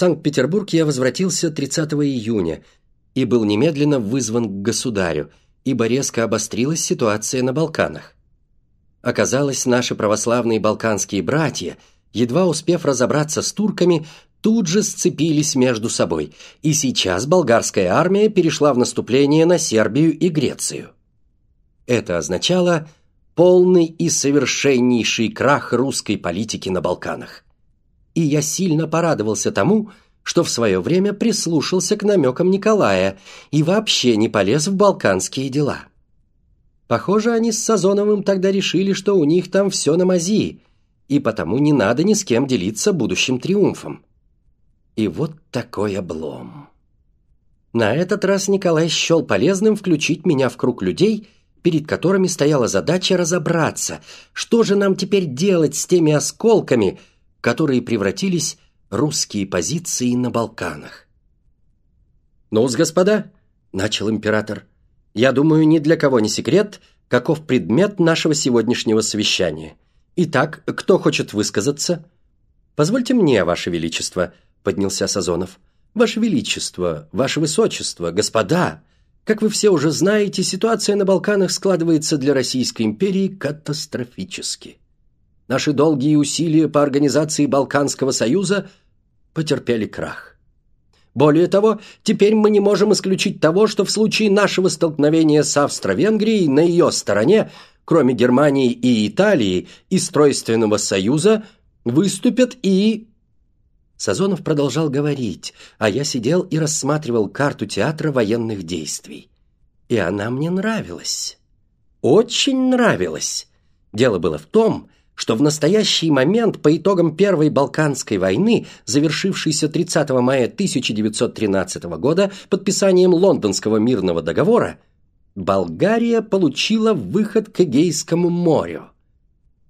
Санкт-Петербург я возвратился 30 июня и был немедленно вызван к государю, ибо резко обострилась ситуация на Балканах. Оказалось, наши православные балканские братья, едва успев разобраться с турками, тут же сцепились между собой, и сейчас болгарская армия перешла в наступление на Сербию и Грецию. Это означало полный и совершеннейший крах русской политики на Балканах. И я сильно порадовался тому, что в свое время прислушался к намекам Николая и вообще не полез в балканские дела. Похоже, они с Сазоновым тогда решили, что у них там все на мази, и потому не надо ни с кем делиться будущим триумфом. И вот такой облом. На этот раз Николай счел полезным включить меня в круг людей, перед которыми стояла задача разобраться, что же нам теперь делать с теми осколками, которые превратились русские позиции на Балканах. «Ну-с, господа», — начал император, — «я думаю, ни для кого не секрет, каков предмет нашего сегодняшнего совещания. Итак, кто хочет высказаться?» «Позвольте мне, Ваше Величество», — поднялся Сазонов. «Ваше Величество, Ваше Высочество, господа, как вы все уже знаете, ситуация на Балканах складывается для Российской империи катастрофически. Наши долгие усилия по организации Балканского союза потерпели крах. Более того, теперь мы не можем исключить того, что в случае нашего столкновения с Австро-Венгрией на ее стороне, кроме Германии и Италии, из Тройственного союза выступят и... Сазонов продолжал говорить, а я сидел и рассматривал карту театра военных действий. И она мне нравилась. Очень нравилась. Дело было в том, что в настоящий момент по итогам Первой Балканской войны, завершившейся 30 мая 1913 года подписанием Лондонского мирного договора, Болгария получила выход к Эгейскому морю.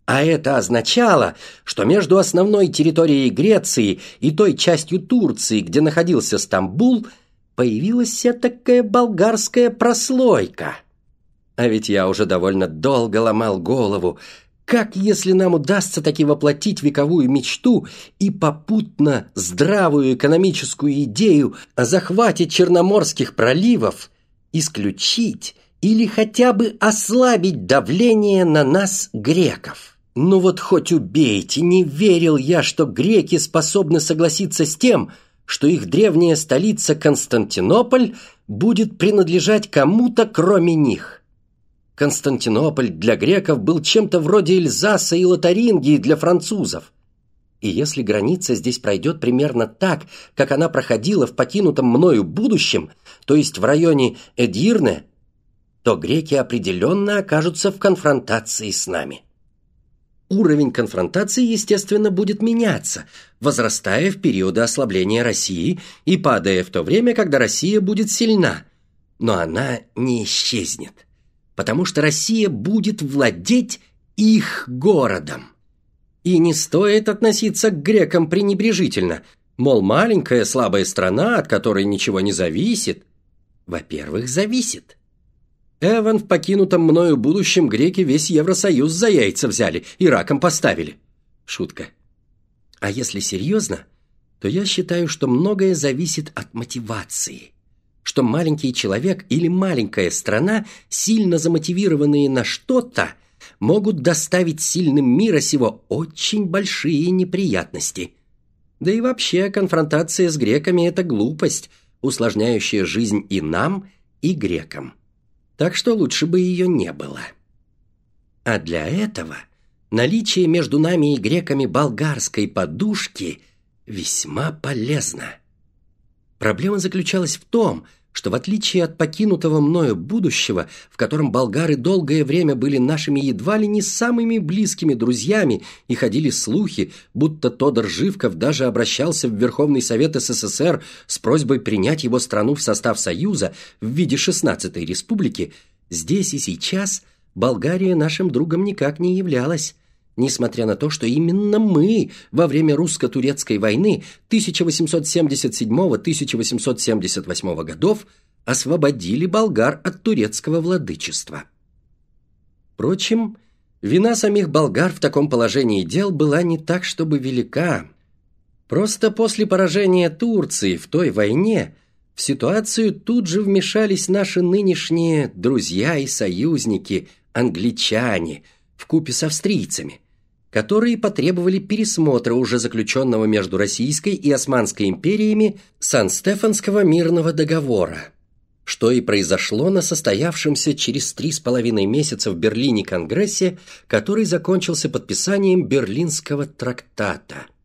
А это означало, что между основной территорией Греции и той частью Турции, где находился Стамбул, появилась такая болгарская прослойка. А ведь я уже довольно долго ломал голову, как если нам удастся таки воплотить вековую мечту и попутно здравую экономическую идею о захвате черноморских проливов исключить или хотя бы ослабить давление на нас, греков? Ну вот хоть убейте, не верил я, что греки способны согласиться с тем, что их древняя столица Константинополь будет принадлежать кому-то кроме них. Константинополь для греков был чем-то вроде Эльзаса и Лотарингии для французов. И если граница здесь пройдет примерно так, как она проходила в покинутом мною будущем, то есть в районе Эдирне, то греки определенно окажутся в конфронтации с нами. Уровень конфронтации, естественно, будет меняться, возрастая в периоды ослабления России и падая в то время, когда Россия будет сильна. Но она не исчезнет потому что Россия будет владеть их городом. И не стоит относиться к грекам пренебрежительно, мол, маленькая слабая страна, от которой ничего не зависит. Во-первых, зависит. Эван в покинутом мною будущем греки весь Евросоюз за яйца взяли и раком поставили. Шутка. А если серьезно, то я считаю, что многое зависит от мотивации что маленький человек или маленькая страна, сильно замотивированные на что-то, могут доставить сильным мира сего очень большие неприятности. Да и вообще конфронтация с греками – это глупость, усложняющая жизнь и нам, и грекам. Так что лучше бы ее не было. А для этого наличие между нами и греками болгарской подушки весьма полезно. Проблема заключалась в том, что в отличие от покинутого мною будущего, в котором болгары долгое время были нашими едва ли не самыми близкими друзьями и ходили слухи, будто Тодор Живков даже обращался в Верховный Совет СССР с просьбой принять его страну в состав Союза в виде 16-й республики, здесь и сейчас Болгария нашим другом никак не являлась несмотря на то, что именно мы во время русско-турецкой войны 1877-1878 годов освободили болгар от турецкого владычества. Впрочем, вина самих болгар в таком положении дел была не так, чтобы велика. Просто после поражения Турции в той войне в ситуацию тут же вмешались наши нынешние друзья и союзники, англичане, в купе с австрийцами, которые потребовали пересмотра уже заключенного между Российской и Османской империями Сан-Стефанского мирного договора, что и произошло на состоявшемся через три с половиной месяца в Берлине Конгрессе, который закончился подписанием Берлинского трактата –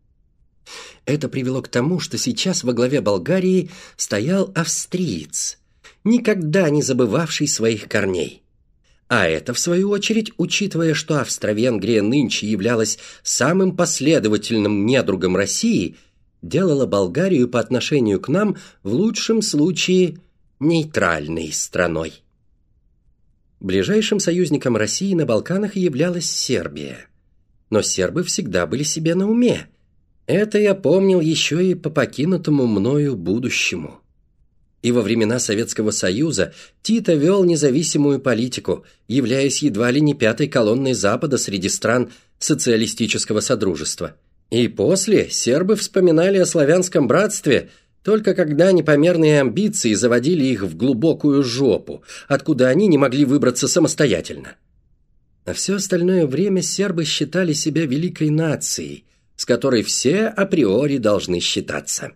это привело к тому, что сейчас во главе Болгарии стоял австриец, никогда не забывавший своих корней. А это, в свою очередь, учитывая, что Австро-Венгрия нынче являлась самым последовательным недругом России, делало Болгарию по отношению к нам в лучшем случае нейтральной страной. Ближайшим союзником России на Балканах являлась Сербия. Но сербы всегда были себе на уме – это я помнил еще и по покинутому мною будущему. И во времена Советского Союза Тита вел независимую политику, являясь едва ли не пятой колонной Запада среди стран социалистического содружества. И после сербы вспоминали о славянском братстве только когда непомерные амбиции заводили их в глубокую жопу, откуда они не могли выбраться самостоятельно. А все остальное время сербы считали себя великой нацией – с которой все априори должны считаться.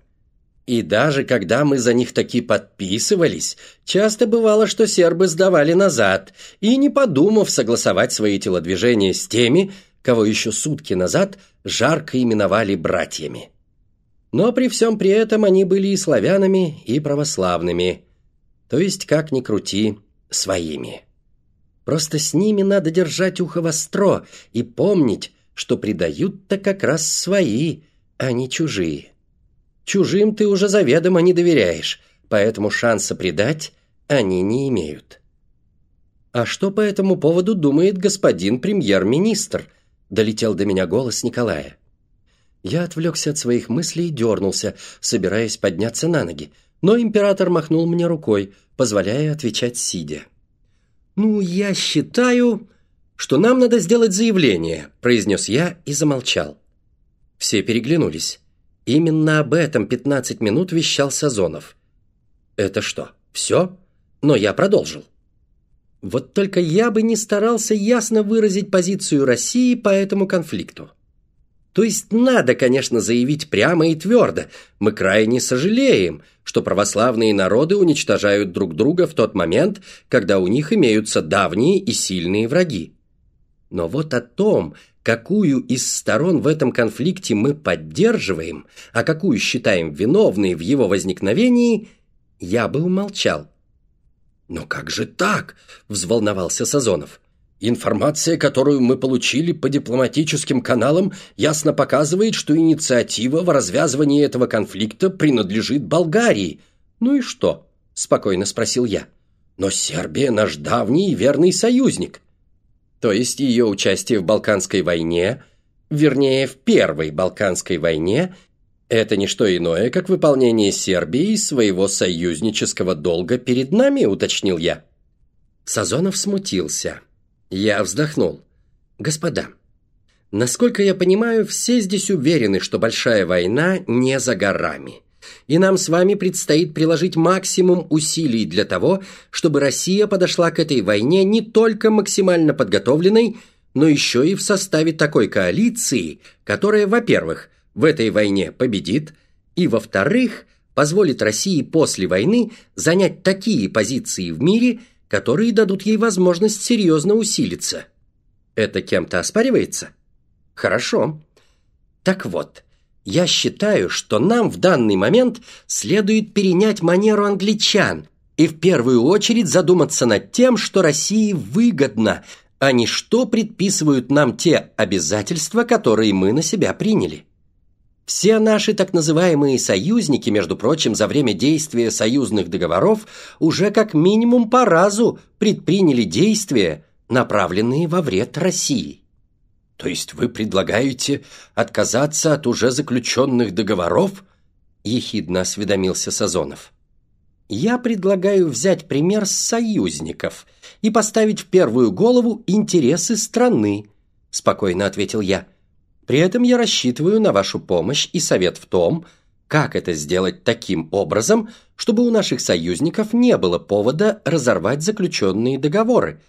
И даже когда мы за них таки подписывались, часто бывало, что сербы сдавали назад и, не подумав согласовать свои телодвижения с теми, кого еще сутки назад жарко именовали братьями. Но при всем при этом они были и славянами, и православными, то есть, как ни крути, своими. Просто с ними надо держать ухо востро и помнить, что предают-то как раз свои, а не чужие. Чужим ты уже заведомо не доверяешь, поэтому шанса предать они не имеют. «А что по этому поводу думает господин премьер-министр?» – долетел до меня голос Николая. Я отвлекся от своих мыслей и дернулся, собираясь подняться на ноги, но император махнул мне рукой, позволяя отвечать сидя. «Ну, я считаю...» что нам надо сделать заявление», – произнес я и замолчал. Все переглянулись. Именно об этом 15 минут вещал Сазонов. «Это что, все?» Но я продолжил. Вот только я бы не старался ясно выразить позицию России по этому конфликту. То есть надо, конечно, заявить прямо и твердо. Мы крайне сожалеем, что православные народы уничтожают друг друга в тот момент, когда у них имеются давние и сильные враги. Но вот о том, какую из сторон в этом конфликте мы поддерживаем, а какую считаем виновной в его возникновении, я бы умолчал. «Но как же так?» – взволновался Сазонов. «Информация, которую мы получили по дипломатическим каналам, ясно показывает, что инициатива в развязывании этого конфликта принадлежит Болгарии. Ну и что?» – спокойно спросил я. «Но Сербия наш давний и верный союзник» то есть ее участие в Балканской войне, вернее, в Первой Балканской войне, это не что иное, как выполнение Сербии своего союзнического долга перед нами, уточнил я. Сазонов смутился. Я вздохнул. Господа, насколько я понимаю, все здесь уверены, что большая война не за горами и нам с вами предстоит приложить максимум усилий для того, чтобы Россия подошла к этой войне не только максимально подготовленной, но еще и в составе такой коалиции, которая, во-первых, в этой войне победит, и, во-вторых, позволит России после войны занять такие позиции в мире, которые дадут ей возможность серьезно усилиться. Это кем-то оспаривается? Хорошо. Так вот, я считаю, что нам в данный момент следует перенять манеру англичан и в первую очередь задуматься над тем, что России выгодно, а не что предписывают нам те обязательства, которые мы на себя приняли. Все наши так называемые союзники, между прочим, за время действия союзных договоров уже как минимум по разу предприняли действия, направленные во вред России. То есть вы предлагаете отказаться от уже заключенных договоров? Ехидно осведомился Сазонов. Я предлагаю взять пример с союзников и поставить в первую голову интересы страны, спокойно ответил я. При этом я рассчитываю на вашу помощь и совет в том, как это сделать таким образом, чтобы у наших союзников не было повода разорвать заключенные договоры,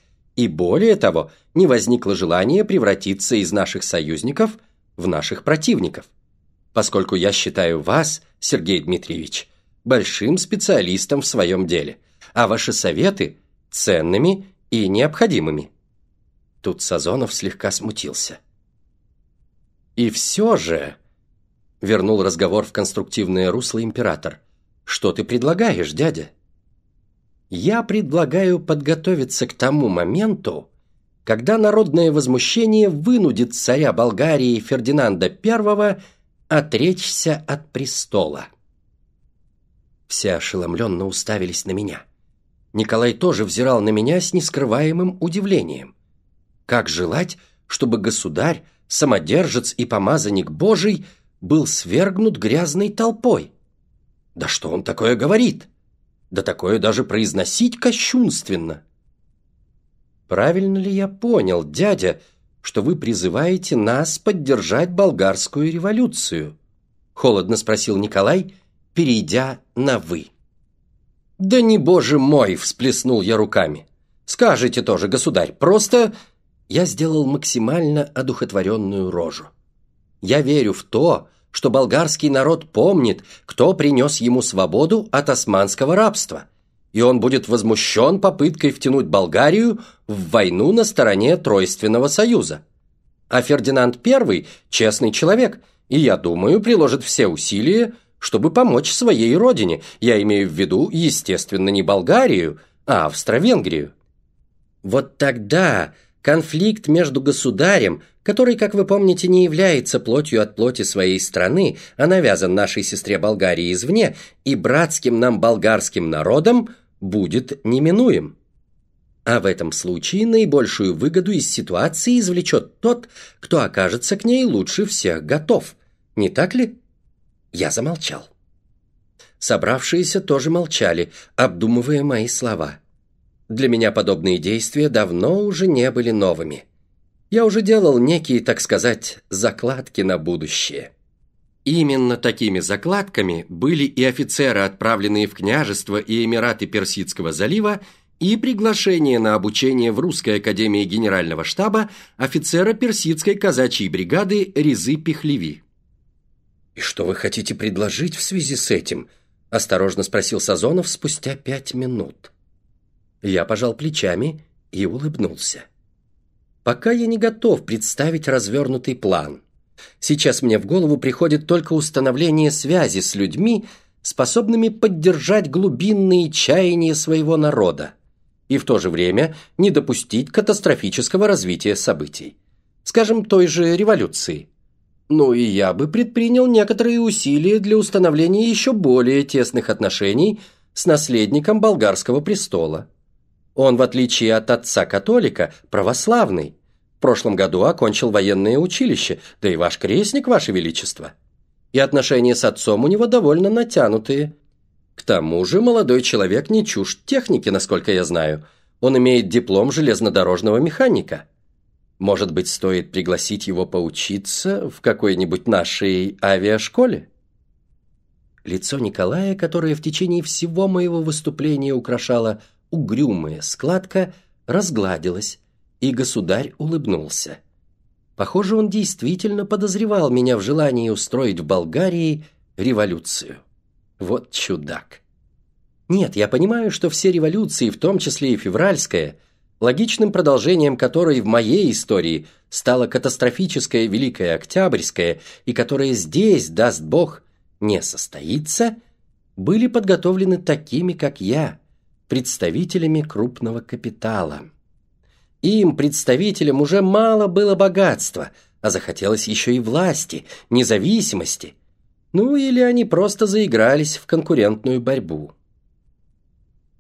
и более того, не возникло желания превратиться из наших союзников в наших противников. Поскольку я считаю вас, Сергей Дмитриевич, большим специалистом в своем деле, а ваши советы ценными и необходимыми. Тут Сазонов слегка смутился. И все же, вернул разговор в конструктивное русло император, что ты предлагаешь, дядя? Я предлагаю подготовиться к тому моменту, когда народное возмущение вынудит царя Болгарии Фердинанда I отречься от престола. Все ошеломленно уставились на меня. Николай тоже взирал на меня с нескрываемым удивлением. Как желать, чтобы государь, самодержец и помазанник Божий был свергнут грязной толпой? Да что он такое говорит? Да такое даже произносить кощунственно. Правильно ли я понял, дядя, что вы призываете нас поддержать болгарскую революцию? Холодно спросил Николай, перейдя на «вы». «Да не боже мой!» – всплеснул я руками. «Скажите тоже, государь, просто...» Я сделал максимально одухотворенную рожу. «Я верю в то, что болгарский народ помнит, кто принес ему свободу от османского рабства, и он будет возмущен попыткой втянуть Болгарию в войну на стороне Тройственного Союза. А Фердинанд I – честный человек, и, я думаю, приложит все усилия, чтобы помочь своей родине. Я имею в виду, естественно, не Болгарию, а Австро-Венгрию. Вот тогда конфликт между государем который, как вы помните, не является плотью от плоти своей страны, а навязан нашей сестре Болгарии извне, и братским нам болгарским народом будет неминуем. А в этом случае наибольшую выгоду из ситуации извлечет тот, кто окажется к ней лучше всех готов. Не так ли? Я замолчал. Собравшиеся тоже молчали, обдумывая мои слова. Для меня подобные действия давно уже не были новыми – я уже делал некие, так сказать, закладки на будущее. Именно такими закладками были и офицеры, отправленные в княжество и Эмираты Персидского залива, и приглашение на обучение в Русской академии генерального штаба офицера персидской казачьей бригады Резы Пехлеви. «И что вы хотите предложить в связи с этим?» – осторожно спросил Сазонов спустя пять минут. Я пожал плечами и улыбнулся. Пока я не готов представить развернутый план. Сейчас мне в голову приходит только установление связи с людьми, способными поддержать глубинные чаяния своего народа и в то же время не допустить катастрофического развития событий. Скажем, той же революции. Ну и я бы предпринял некоторые усилия для установления еще более тесных отношений с наследником болгарского престола. Он, в отличие от отца-католика, православный. В прошлом году окончил военное училище, да и ваш крестник, ваше величество. И отношения с отцом у него довольно натянутые. К тому же молодой человек не чужд техники, насколько я знаю. Он имеет диплом железнодорожного механика. Может быть, стоит пригласить его поучиться в какой-нибудь нашей авиашколе? Лицо Николая, которое в течение всего моего выступления украшала угрюмая складка, разгладилась, и государь улыбнулся. Похоже, он действительно подозревал меня в желании устроить в Болгарии революцию. Вот чудак. Нет, я понимаю, что все революции, в том числе и февральская, логичным продолжением которой в моей истории стала катастрофическая Великая Октябрьская, и которая здесь, даст Бог, не состоится, были подготовлены такими, как я, представителями крупного капитала. Им, представителям, уже мало было богатства, а захотелось еще и власти, независимости. Ну или они просто заигрались в конкурентную борьбу.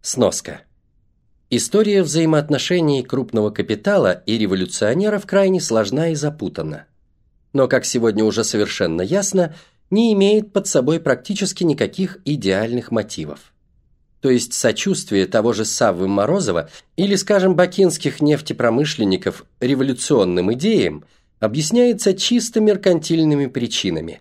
Сноска. История взаимоотношений крупного капитала и революционеров крайне сложна и запутана. Но, как сегодня уже совершенно ясно, не имеет под собой практически никаких идеальных мотивов то есть сочувствие того же Саввы Морозова или, скажем, бакинских нефтепромышленников революционным идеям, объясняется чисто меркантильными причинами.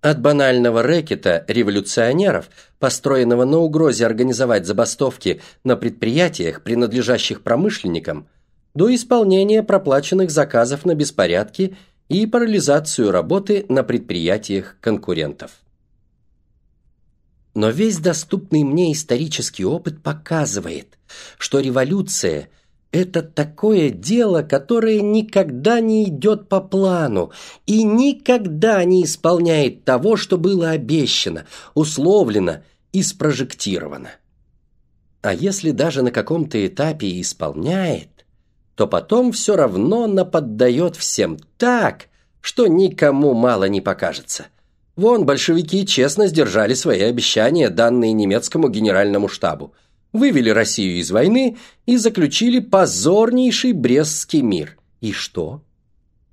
От банального рэкета революционеров, построенного на угрозе организовать забастовки на предприятиях, принадлежащих промышленникам, до исполнения проплаченных заказов на беспорядки и парализацию работы на предприятиях конкурентов. Но весь доступный мне исторический опыт показывает, что революция – это такое дело, которое никогда не идет по плану и никогда не исполняет того, что было обещано, условлено и спрожектировано. А если даже на каком-то этапе исполняет, то потом все равно наподдает всем так, что никому мало не покажется. Вон, большевики честно сдержали свои обещания, данные немецкому генеральному штабу – вывели Россию из войны и заключили позорнейший Брестский мир. И что?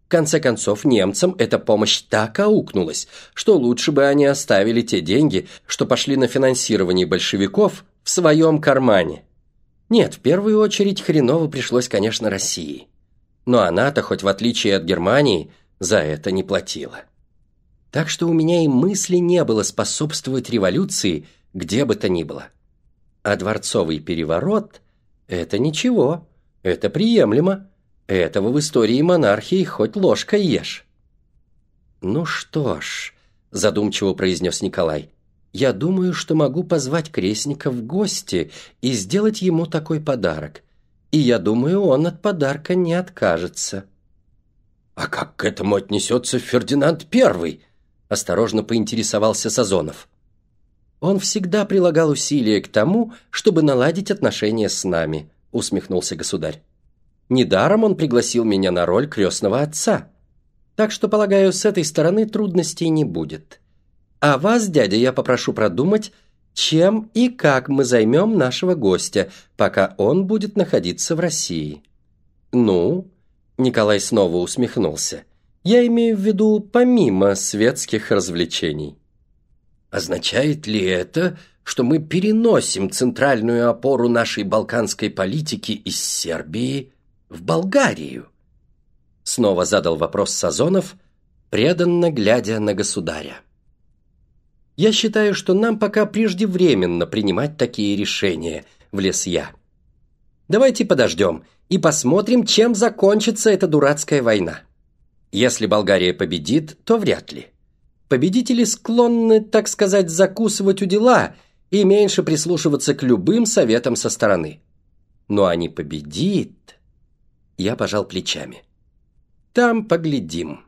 В конце концов, немцам эта помощь так аукнулась, что лучше бы они оставили те деньги, что пошли на финансирование большевиков, в своем кармане. Нет, в первую очередь хреново пришлось, конечно, России. Но она-то, хоть в отличие от Германии, за это не платила. Так что у меня и мысли не было способствовать революции, где бы то ни было. А дворцовый переворот – это ничего, это приемлемо. Этого в истории монархии хоть ложкой ешь. «Ну что ж», – задумчиво произнес Николай, – «я думаю, что могу позвать крестника в гости и сделать ему такой подарок. И я думаю, он от подарка не откажется». «А как к этому отнесется Фердинанд Первый?» – осторожно поинтересовался Сазонов. Он всегда прилагал усилия к тому, чтобы наладить отношения с нами, усмехнулся государь. Недаром он пригласил меня на роль крестного отца. Так что, полагаю, с этой стороны трудностей не будет. А вас, дядя, я попрошу продумать, чем и как мы займем нашего гостя, пока он будет находиться в России. Ну, Николай снова усмехнулся. Я имею в виду помимо светских развлечений. Означает ли это, что мы переносим центральную опору нашей балканской политики из Сербии в Болгарию? Снова задал вопрос Сазонов, преданно глядя на государя. «Я считаю, что нам пока преждевременно принимать такие решения», – влез я. «Давайте подождем и посмотрим, чем закончится эта дурацкая война. Если Болгария победит, то вряд ли. Победители склонны, так сказать, закусывать у дела и меньше прислушиваться к любым советам со стороны. Но они победит. Я пожал плечами. Там поглядим.